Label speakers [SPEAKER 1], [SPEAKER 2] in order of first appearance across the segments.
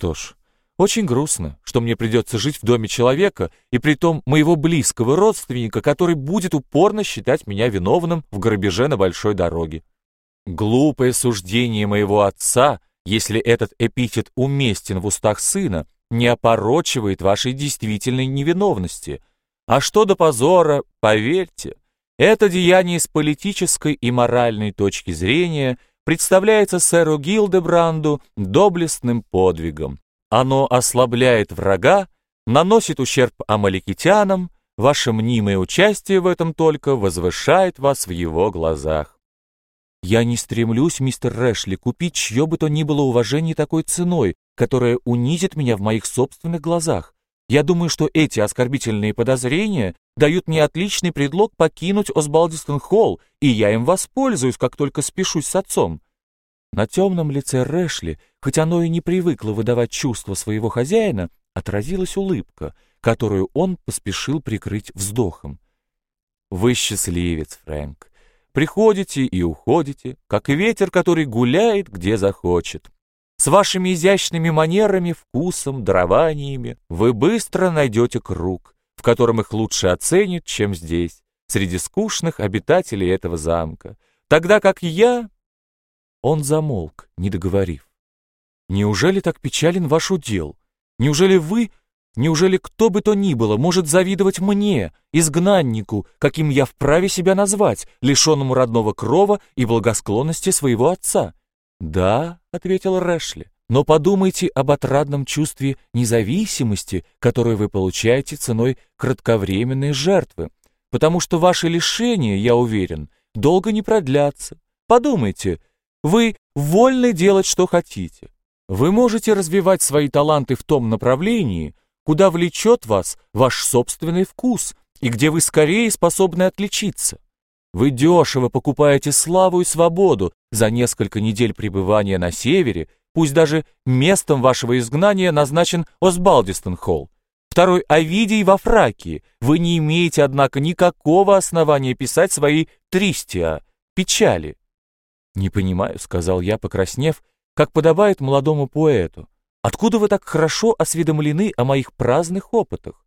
[SPEAKER 1] Что ж, очень грустно, что мне придется жить в доме человека, и притом моего близкого родственника, который будет упорно считать меня виновным в грабеже на большой дороге. Глупое суждение моего отца, если этот эпитет уместен в устах сына, не опорочивает вашей действительной невиновности. А что до позора, поверьте, это деяние с политической и моральной точки зрения представляется сэру Гилдебранду доблестным подвигом. Оно ослабляет врага, наносит ущерб амаликитянам, ваше мнимое участие в этом только возвышает вас в его глазах. Я не стремлюсь, мистер Рэшли, купить чье бы то ни было уважение такой ценой, которая унизит меня в моих собственных глазах. Я думаю, что эти оскорбительные подозрения дают мне отличный предлог покинуть Осбалдистон-холл, и я им воспользуюсь, как только спешусь с отцом. На темном лице Рэшли, хоть оно и не привыкло выдавать чувства своего хозяина, отразилась улыбка, которую он поспешил прикрыть вздохом. «Вы счастливец, Фрэнк. Приходите и уходите, как ветер, который гуляет, где захочет. С вашими изящными манерами, вкусом, дарованиями вы быстро найдете круг, в котором их лучше оценят, чем здесь, среди скучных обитателей этого замка, тогда как я он замолк, не договорив. «Неужели так печален ваш удел? Неужели вы, неужели кто бы то ни было может завидовать мне, изгнаннику, каким я вправе себя назвать, лишенному родного крова и благосклонности своего отца?» «Да», — ответил Рэшли, «но подумайте об отрадном чувстве независимости, которое вы получаете ценой кратковременной жертвы, потому что ваши лишения, я уверен, долго не продлятся. Подумайте, вы вольны делать, что хотите. Вы можете развивать свои таланты в том направлении, куда влечет вас ваш собственный вкус и где вы скорее способны отличиться. Вы дешево покупаете славу и свободу за несколько недель пребывания на севере, пусть даже местом вашего изгнания назначен Осбалдистон-холл. Второй Овидий во Фракии. Вы не имеете, однако, никакого основания писать свои «тристия» — печали. «Не понимаю», — сказал я, покраснев, как подобает молодому поэту. «Откуда вы так хорошо осведомлены о моих праздных опытах?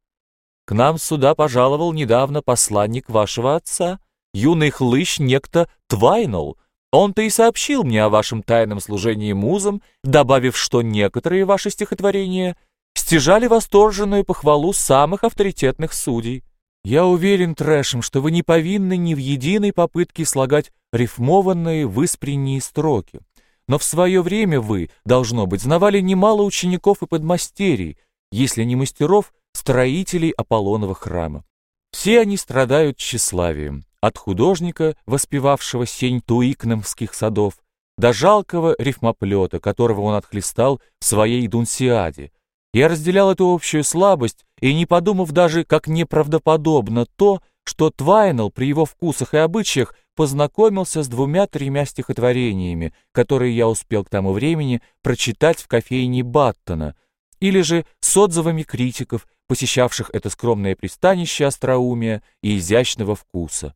[SPEAKER 1] К нам сюда пожаловал недавно посланник вашего отца, юный хлыщ некто Твайнл. Он-то и сообщил мне о вашем тайном служении музам, добавив, что некоторые ваши стихотворения стяжали восторженную похвалу самых авторитетных судей. Я уверен, Трэшем, что вы не повинны ни в единой попытке слагать рифмованные выспренние строки. Но в свое время вы, должно быть, знавали немало учеников и подмастерий, если не мастеров, строителей Аполлонова храма. Все они страдают тщеславием, от художника, воспевавшего сень туикномских садов, до жалкого рифмоплета, которого он отхлестал в своей Дунсиаде, я разделял эту общую слабость и, не подумав даже, как неправдоподобно то, что Твайнел при его вкусах и обычаях познакомился с двумя-тремя стихотворениями, которые я успел к тому времени прочитать в кофейне Баттона, или же с отзывами критиков, посещавших это скромное пристанище остроумия и изящного вкуса.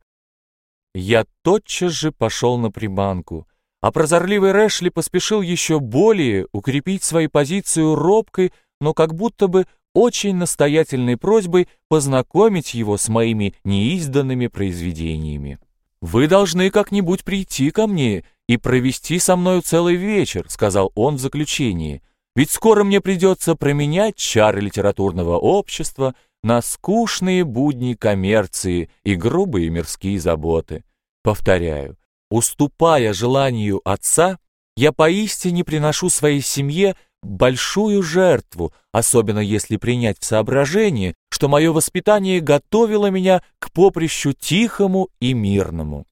[SPEAKER 1] Я тотчас же пошел на приманку, а прозорливый Рэшли поспешил еще более укрепить свою позицию робкой, но как будто бы очень настоятельной просьбой познакомить его с моими неизданными произведениями. «Вы должны как-нибудь прийти ко мне и провести со мною целый вечер», сказал он в заключении. «Ведь скоро мне придется променять чары литературного общества на скучные будни коммерции и грубые мирские заботы. Повторяю, уступая желанию отца, я поистине приношу своей семье большую жертву, особенно если принять в соображение, что мое воспитание готовило меня к поприщу тихому и мирному.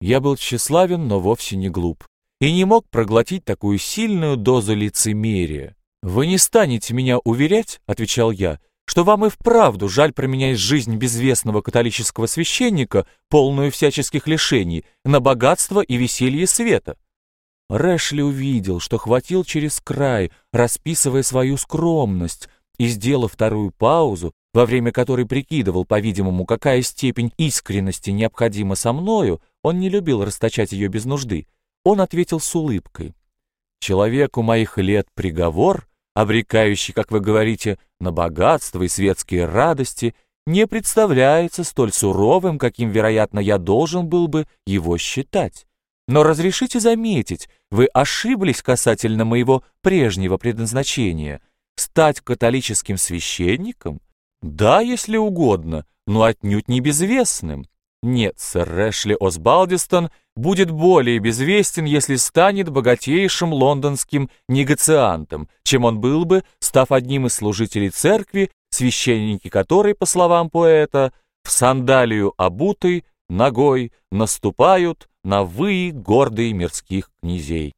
[SPEAKER 1] Я был тщеславен, но вовсе не глуп, и не мог проглотить такую сильную дозу лицемерия. «Вы не станете меня уверять, — отвечал я, — что вам и вправду жаль променять жизнь безвестного католического священника, полную всяческих лишений, на богатство и веселье света. Рэшли увидел, что хватил через край, расписывая свою скромность, и, сделав вторую паузу, во время которой прикидывал, по-видимому, какая степень искренности необходима со мною, он не любил расточать ее без нужды, он ответил с улыбкой. «Человеку моих лет приговор обрекающий, как вы говорите, на богатство и светские радости, не представляется столь суровым, каким, вероятно, я должен был бы его считать. Но разрешите заметить, вы ошиблись касательно моего прежнего предназначения. Стать католическим священником? Да, если угодно, но отнюдь не безвестным. Нет, сэр Рэшли Осбалдистон будет более безвестен, если станет богатейшим лондонским негациантом, чем он был бы, став одним из служителей церкви, священники которой, по словам поэта, в сандалию обутой, ногой наступают на выи гордые мирских князей.